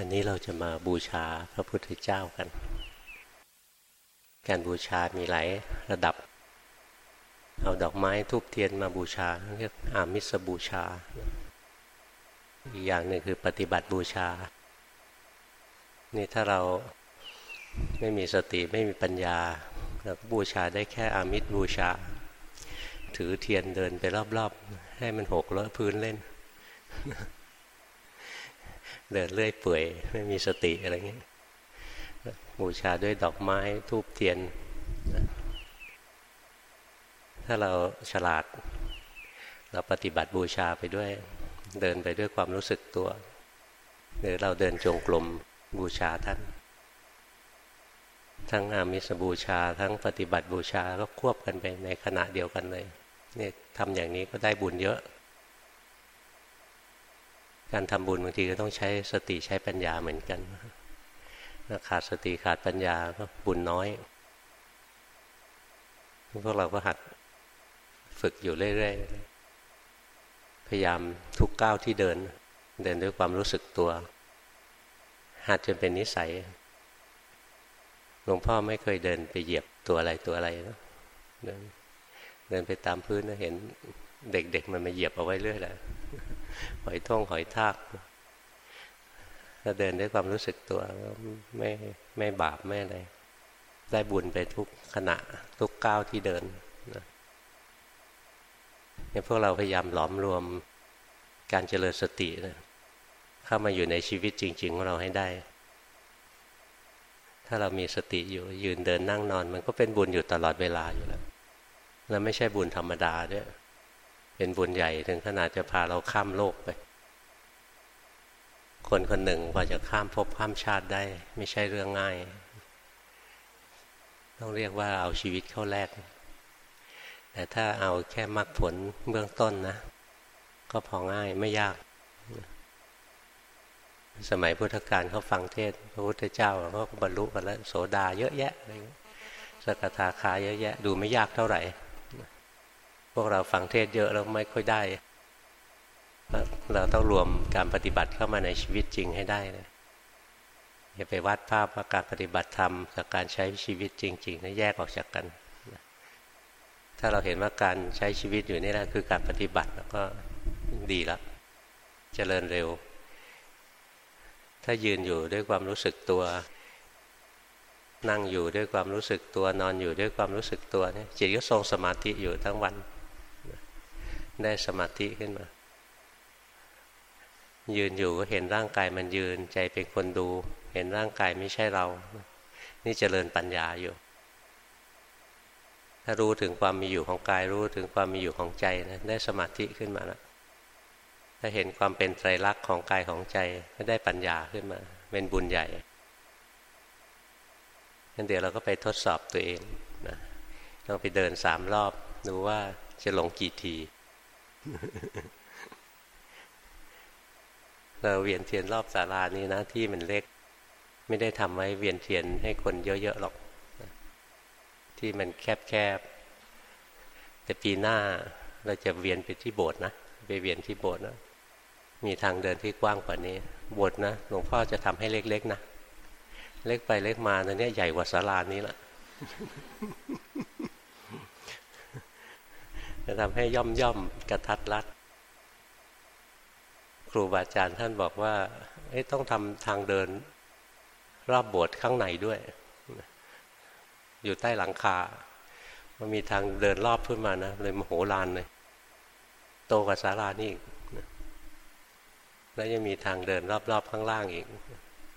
วันนี้เราจะมาบูชาพระพุทธเจ้ากัน การบูชามีหลายระดับ เอาดอกไม้ทูบเทียนมาบูชาเรียกอามิสบูชา อีกอย่างหนึ่งคือปฏิบัติบูชา นี่ถ้าเราไม่มีสติไม่มีปัญญาเราก็บูชาได้แค่อามิสบูชา ถือเทียนเดินไปรอบๆ ให้มันหกเลอะพื้นเล่น เดินเลื่อยเปื่อย ไม่มีสติอะไรเงี้ยบูชาด้วยดอกไม้ทูบเทียน ถ้าเราฉลาด เราปฏิบัติบูชาไปด้วย เดินไปด้วยความรู้สึกตัว หรือเราเดินจงกรมบูชาท่าน ทั้งอามิสบูชา ทั้งปฏิบัติบูชาก็ควบกันไปในขณะเดียวกันเลยเนี่ยทำอย่างนี้ก็ได้บุญเยอะ การทำบุญบางทีก็ต้องใช้สติใช้ปัญญาเหมือนกันขาดสติขาดปัญญาก็บุญน้อย พวกเราก็หัดฝึกอยู่เรื่อยๆ พยายามทุกก้าวที่เดิน เดินด้วยความรู้สึกตัว หัดจนเป็นนิสัย หลวงพ่อไม่เคยเดินไปเหยียบตัวอะไรตัวอะไรนะเดินเดินไปตามพื้นนะเห็นเด็กๆมันมาเหยียบเอาไว้เรื่อยแหละหอยท่องหอยทากถ้าเดินด้วยความรู้สึกตัวไม่ไม่บาปไม่อะไรได้บุญไปทุกขณะทุกก้าวที่เดินนะเนี่ยพวกเราพยายามหลอมรวมการเจริญสตินะเข้ามาอยู่ในชีวิตจริง ๆ ของเราให้ได้ ถ้าเรามีสติอยู่ยืนเดินนั่งนอน มันก็เป็นบุญอยู่ตลอดเวลาอยู่แล้ว แล้วไม่ใช่บุญธรรมดาด้วย เป็นบุญใหญ่ถึงขนาดจะพาเราข้ามโลกไป คนคนหนึ่งกว่าจะข้ามภพข้ามชาติได้ ไม่ใช่เรื่องง่าย ต้องเรียกว่าเอาชีวิตเข้าแลกแต่ถ้าเอาแค่มรรคผลเบื้องต้นนะ ก็พอง่ายไม่ยาก สมัยพุทธกาลเขาฟังเทศพระพุทธเจ้าเขาก็บรรลุกันแล้วโสดาเยอะแยะอะไรสกทาคาเยอะแยะ ดูไม่ยากเท่าไหร่ พวกเราฟังเทศเยอะแล้วไม่ค่อยได้ เราต้องรวมการปฏิบัติเข้ามาในชีวิตจริงให้ได้นะอย่าไปวัดภาพว่าการปฏิบัติธรรมกับการใช้ชีวิตจริงๆนะแยกออกจากกัน ถ้าเราเห็นว่าการใช้ชีวิตอยู่นี่แหละคือการปฏิบัติแล้วก็ดีแล้วจเจริญเร็ว ถ้ายืนอยู่ด้วยความรู้สึกตัว นั่งอยู่ด้วยความรู้สึกตัวนอนอยู่ด้วยความรู้สึกตัวเนี่ยจิตก็ทรงสมาธิอยู่ทั้งวัน ได้สมาธิขึ้นมา ยืนอยู่ก็เห็นร่างกายมันยืนใจเป็นคนดู เห็นร่างกายไม่ใช่เรา นี่เจริญปัญญาอยู่ ถ้ารู้ถึงความมีอยู่ของกายรู้ถึงความมีอยู่ของใจนะได้สมาธิขึ้นมาแล้วถ้าเห็นความเป็นไตรลักษณ์ของกายของใจก็ได้ปัญญาขึ้นมา เป็นบุญใหญ่งั้นเดี๋ยวเราก็ไปทดสอบตัวเองนะลองไปเดินสามรอบดูว่าจะหลงกี่ที เราเวียนเทียนรอบศาลานี้นะที่มันเล็ก ไม่ได้ทำไว้เวียนเทียนให้คนเยอะๆหรอก ที่มันแคบๆแต่ปีหน้าเราจะเวียนไปที่โบสถ์นะไปเวียนที่โบสถ์นะมีทางเดินที่กว้างกว่านี้โบสถ์นะหลวงพ่อจะทำให้เล็กๆนะเล็กไปเล็กมาตอนนี้ใหญ่กว่าศาลานี้ละ จะทำให้ย่อมย่อมกระทัดรัดครูบาอาจารย์ท่านบอกว่าต้องทำทางเดินรอบโบสถ์ข้างในด้วย อยู่ใต้หลังคา มันมีทางเดินรอบขึ้นมานะเลยมโหฬารเลย โตกว่าศาลานี่อีกแล้วยังมีทางเดินรอบๆข้างล่างอีก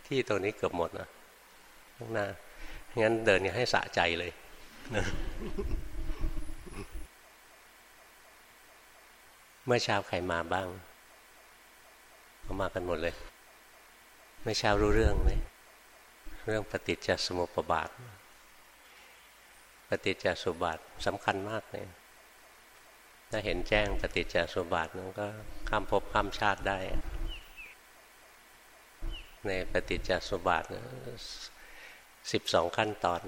ที่ตรงนี้เกือบหมดนะข้างหน้างั้นเดินให้สะใจเลย มื่อเช้าใครมาบ้างเขามากันหมดเลย เมื่อเช้ารู้เรื่องไหมเรื่องปฏิจจสมุปบาท ปฏิจจสมุปบาทสำคัญมากเลยถ้าเห็นแจ้งปฏิจจสมุปบาทนั้นก็ข้ามภพข้ามชาติได้ ในปฏิจจสมุปบาทสิบสองขั้นตอน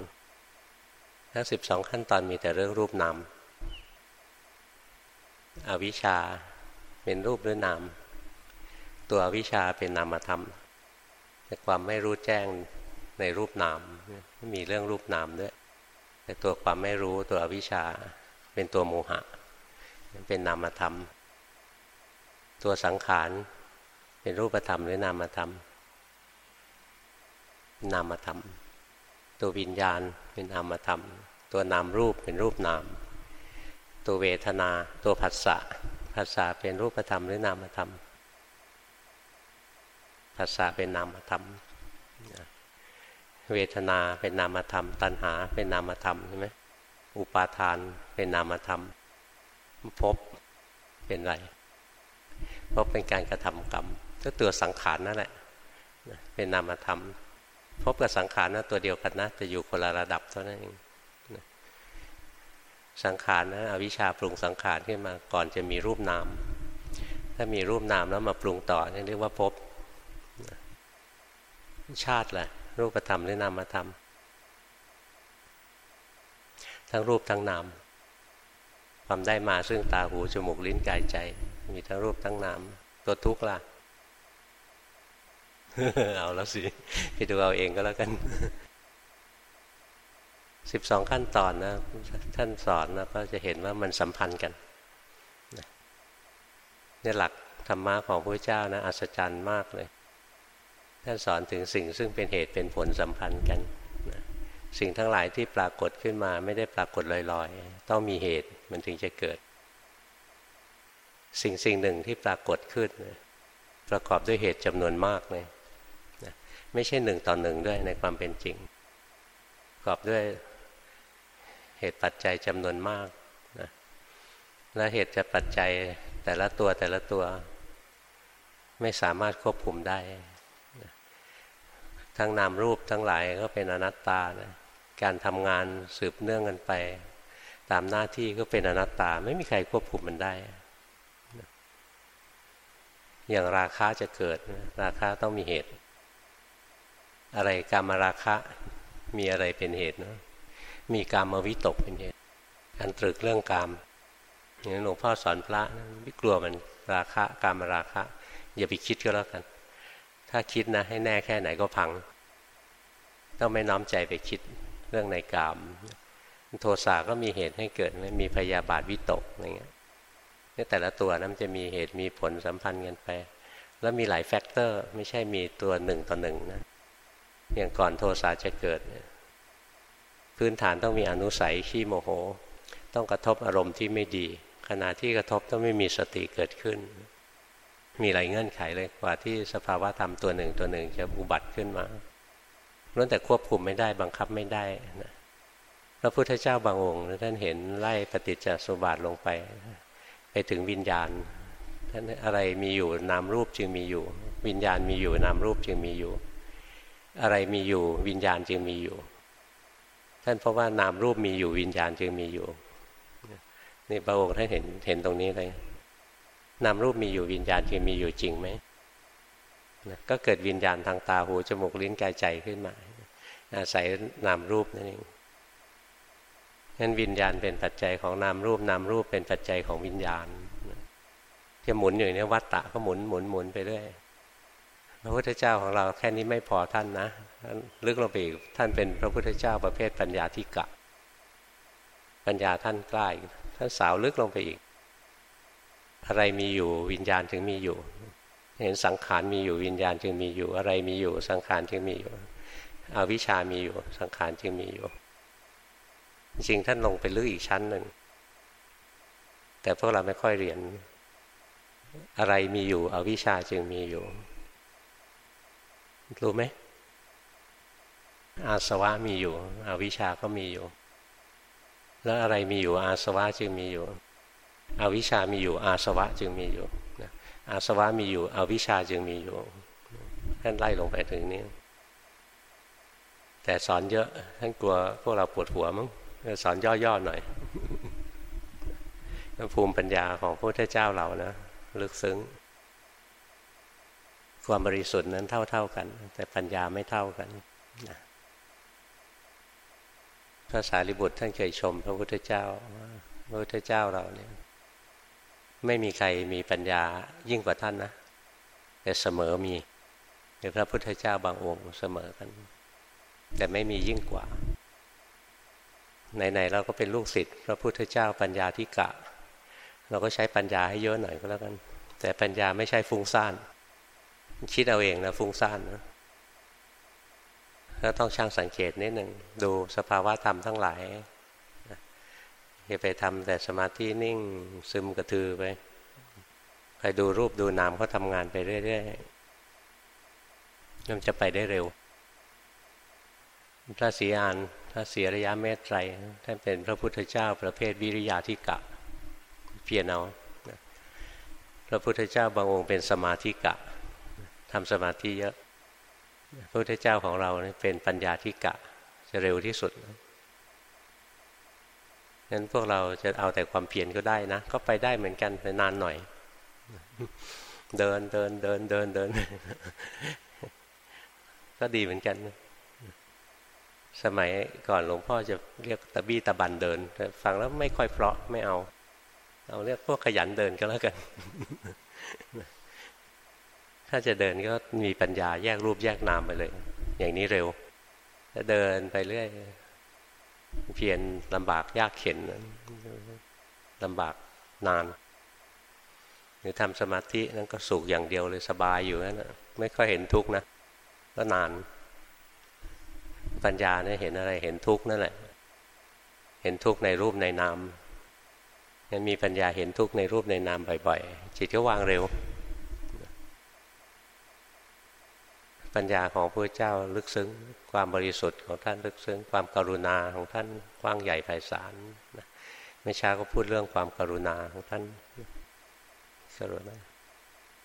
ทั้งสิบสองขั้นตอนมีแต่เรื่องรูปนาม อวิชชาเป็นรูปหรือนาม ตัวอวิชชาเป็นนามธรรม แต่ความไม่รู้แจ้งในรูปนามไม่มีเรื่องรูปนามด้วย แต่ตัวความไม่รู้ตัวอวิชชาเป็นตัวโมหะ เป็นนามธรรม ตัวสังขารเป็นรูปธรรมหรือนามธรรม นามธรรม ตัววิญญาณเป็นนามธรรม ตัวนามรูปเป็นรูปนาม ตัวเวทนา ตัวผัสสะผัสสะเป็นรูปธรรมหรือนามธรรมผัสสะเป็นนามธรรม เวทนาเป็นนามธรรม ตัณหาเป็นนามธรรมใช่ไหมอุปาทานเป็นนามธรรมพบเป็นไรพบเป็นการกระทำกรรมก็ตัวสังขารนั่นแหละเป็นนามธรรมพบกับสังขารนะตัวเดียวกันนะจะอยู่คนละระดับเท่านั้นเอง สังขารนะอวิชชาปรุงสังขารขึ้นมาก่อนจะมีรูปนาม ถ้ามีรูปนามแล้วมาปรุงต่อนี่เรียกว่าพบชาติแหละรูปธรรมหรือนามธรรมทั้งรูปทั้งนามความได้มาซึ่งตาหูจมูกลิ้นกายใจ มีทั้งรูปทั้งนามตัวทุกข์ล่ะเอาแล้วสิไปดูเอาเองก็แล้วกัน สิบสองขั้นตอนนะท่านสอนนะก็จะเห็นว่ามันสัมพันธ์กันนี่หลักธรรมะของพระเจ้านะอัศจรรย์มากเลย ท่านสอนถึงสิ่งซึ่งเป็นเหตุเป็นผลสัมพันธ์กันสิ่งทั้งหลายที่ปรากฏขึ้นมาไม่ได้ปรากฏลอยๆ ต้องมีเหตุมันถึงจะเกิด สิ่งสิ่งหนึ่งที่ปรากฏขึ้นประกอบด้วยเหตุจำนวนมากเลยไม่ใช่หนึ่งต่อหนึ่งด้วยในความเป็นจริงประกอบด้วย เหตุปัจจัยจำนวนมากนะและเหตุจะปัจจัยแต่ละตัวแต่ละตัว ไม่สามารถควบคุมได้ทั้งนามรูปทั้งหลายก็เป็นอนัตตานะการทำงานสืบเนื่องกันไป ตามหน้าที่ก็เป็นอนัตตา ไม่มีใครควบคุมมันได้อย่างราคาจะเกิดราคาต้องมีเหตุ อะไรกามราคะมีอะไรเป็นเหตุนะ มีกามวิตกเป็นเหตุการตรึกเรื่องกามอย่างหลวงพ่อสอนพระไม่กลัวมันราคะกามราคะ อย่าไปคิดก็แล้วกัน ถ้าคิดนะให้แน่แค่ไหนก็พัง ต้องไม่น้อมใจไปคิดเรื่องในกาม โทสะก็มีเหตุให้เกิดมีพยาบาทวิตกอะไรเงี้ยนี่แต่ละตัวนั้นจะมีเหตุมีผลสัมพันธ์กันไป แล้วมีหลาย factor ไม่ใช่มีตัวหนึ่งต่อหนึ่งนะอย่างก่อนโทสะจะเกิด พื้นฐานต้องมีอนุสัยขี้โมโห ต้องกระทบอารมณ์ที่ไม่ดี ขณะที่กระทบต้องไม่มีสติเกิดขึ้น มีหลายเงื่อนไขเลยกว่าที่สภาวะธรรมตัวหนึ่งตัวหนึ่งจะอุบัติขึ้นมาล้วนแต่ควบคุมไม่ได้บังคับไม่ได้นะพระพุทธเจ้าบางองค์ท่านเห็นไล่ปฏิจจสมบัติลงไป ไปถึงวิญญาณท่านอะไรมีอยู่นามรูปจึงมีอยู่ วิญญาณมีอยู่นามรูปจึงมีอยู่ อะไรมีอยู่วิญญาณจึงมีอยู่ ท่านเพราะว่านามรูปมีอยู่วิญญาณจึงมีอยู่นี่พระองค์ท่านเห็นเห็นตรงนี้เลยนามรูปมีอยู่วิญญาณจึงมีอยู่จริงไหมก็เกิดวิญญาณทางตาหูจมูกลิ้นกายใจขึ้นมา อาศัยนามรูปนั่นเองงั้นวิญญาณเป็นปัจจัยของนามรูปนามรูปเป็นปัจจัยของวิญญาณจะหมุนอยู่ในวัฏฏะก็หมุนหมุนหมุนไปเรื่อยพระพุทธเจ้าของเราแค่นี้ไม่พอท่านนะ ลึกลงไปอีกท่านเป็นพระพุทธเจ้าประเภทปัญญาธิกะ ปัญญาท่านกล้าท่านสาวลึกลงไปอีก อะไรมีอยู่วิญญาณถึงมีอยู่ เห็นสังขารมีอยู่วิญญาณจึงมีอยู่ อะไรมีอยู่สังขารจึงมีอยู่อวิชามีอยู่ สังขารจึงมีอยู่ จริงท่านลงไปลึกอีกชั้นหนึ่ง แต่พวกเราไม่ค่อยเรียน อะไรมีอยู่ อวิชาจึงมีอยู่ รู้ไหม อาสวะมีอยู่ อวิชาก็มีอยู่ แล้วอะไรมีอยู่อาสวะจึงมีอยู่ อวิชามีอยู่ อาสวะจึงมีอยู่อาสวะมีอยู่อวิชาจึงมีอยู่ท่านไล่ลงไปถึงนี้แต่สอนเยอะท่านกลัวพวกเราปวดหัวมั้งสอนย่อๆหน่อยภูมิปัญญาของพระพุทธเจ้าเรานะลึกซึ้ง ความบริสุทธิ์นั้นเท่าๆกัน แต่ปัญญาไม่เท่ากันนะ พระสารีบุตรท่านเคยชม พระพุทธเจ้าพระพุทธเจ้าเราเนี่ยไม่มีใครมีปัญญายิ่งกว่าท่านนะแต่เสมอมีหรือพระพุทธเจ้าบางองค์เสมอกัน แต่ไม่มียิ่งกว่าไหนๆเราก็เป็นลูกศิษย์พระพุทธเจ้าปัญญาธิกะ เราก็ใช้ปัญญาให้เยอะหน่อยก็แล้วกัน แต่ปัญญาไม่ใช่ฟุ้งซ่าน คิดเอาเองนะฟุ้งซ่านนะ ก็ต้องช่างสังเกตนิดหนึ่งดูสภาวะธรรมทั้งหลายอย่าไปทำแต่สมาธินิ่งซึมกระทือไปใครดูรูปดูนามเขาทำงานไปเรื่อยๆมันจะไปได้เร็ว พระศรีอานพระเสียระยะเมตไตรท่านเป็นพระพุทธเจ้า ประเภทวิริยาธิกะ เพียรเอาพระพุทธเจ้าบางองค์เป็นสมาธิกะทำสมาธิเยอะ พระพุทธเจ้าของเราเป็นปัญญาธิกะจะเร็วที่สุดงั้นพวกเราจะเอาแต่ความเพียรก็ได้นะ ก็ไปได้เหมือนกันแต่นานหน่อย เดินเดินเดินเดินเดิน ก็ดีเหมือนกัน สมัยก่อนหลวงพ่อจะเรียกตะบี้ตะบันเดินแต่ฟังแล้วไม่ค่อยเพราะไม่เอา เอาเรียกพวกขยันเดินก็แล้วกัน ถ้าจะเดินก็มีปัญญาแยกรูปแยกนามไปเลย อย่างนี้เร็วถ้าเดินไปเรื่อยเพียรลำบากยากเข็นลำบากนาน หรือทำสมาธินั่นก็สุขอย่างเดียวเลยสบายอยู่นั่นไม่ค่อยเห็นทุกข์นะ ก็นาน ปัญญาเนี่ยเห็นอะไรเห็นทุกข์นั่นแหละ เห็นทุกข์ในรูปในนามงั้นมีปัญญาเห็นทุกข์ในรูปในนามบ่อยๆจิตก็วางเร็ว ปัญญาของพระเจ้าลึกซึ้ง ความบริสุทธิ์ของท่านลึกซึ้ง ความกรุณาของท่านกว้างใหญ่ไพศาลไม่ช้าก็พูดเรื่องความกรุณาของท่านกรุณา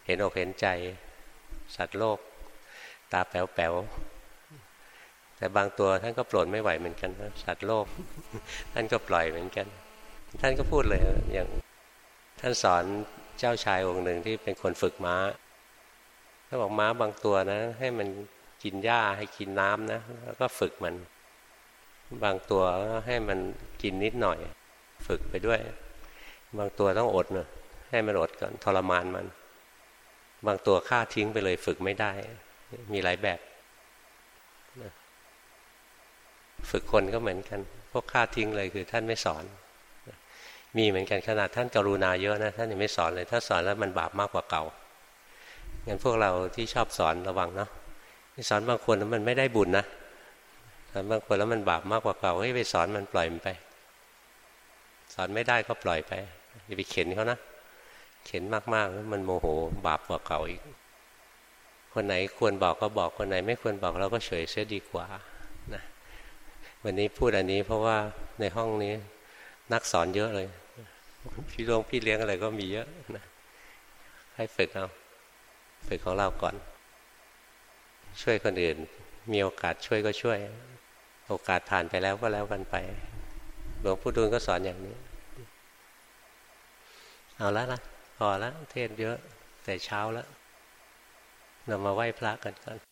เห็นอกเห็นใจ สัตว์โลก ตาแป๋วแต่บางตัวท่านก็ปลดไม่ไหวเหมือนกันนะสัตว์โลก ท่านก็ปล่อยเหมือนกัน ท่านก็พูดเลยอย่างท่านสอนเจ้าชายองค์หนึ่งที่เป็นคนฝึกม้า ท่าบอกม้าบางตัวนะ ให้มันกินหญ้าให้กินน้ำนะ แล้วก็ฝึกมัน บางตัวให้มันกินนิดหน่อย ฝึกไปด้วย บางตัวต้องอดเนะให้มันอดก่อนทรมานมัน บางตัวฆ่าทิ้งไปเลยฝึกไม่ได้ มีหลายแบบฝึกคนก็เหมือนกัน พวกฆ่าทิ้งเลยคือท่านไม่สอน มีเหมือนกันขนาดท่านกรุณาเยอะนะ ท่านยังไม่สอนเลย ถ้าสอนแล้วมันบาปมากกว่าเก่า งั้นพวกเราที่ชอบสอนระวังเนาะสอนบางคนแล้วมันไม่ได้บุญนะสอนบางคนแล้วมันบาปมากกว่าเก่าให้ไปสอนมันปล่อยมันไป สอนไม่ได้ก็ปล่อยไปอย่าไปเข็นเขานะเข็นมากๆแล้วมันโมโหบาปกว่าเก่าอีก คนไหนควรบอกก็บอกคนไหน ไม่ควรบอกเราก็เฉยเสียดีกว่านะวันนี้พูดอันนี้เพราะว่าในห้องนี้นักสอนเยอะเลย พี่ลงพี่เลี้ยงอะไรก็มีเยอะนะให้ฝึกเอา เป็นของเราก่อน ช่วยคนอื่น มีโอกาสช่วยก็ช่วย โอกาสผ่านไปแล้วก็แล้วกันไป หลวงปู่ดูลก็สอนอย่างนี้ เอาละนะพอแล้วเทศเยอะแต่เช้าแล้วเรามาไหว้พระกันก่อน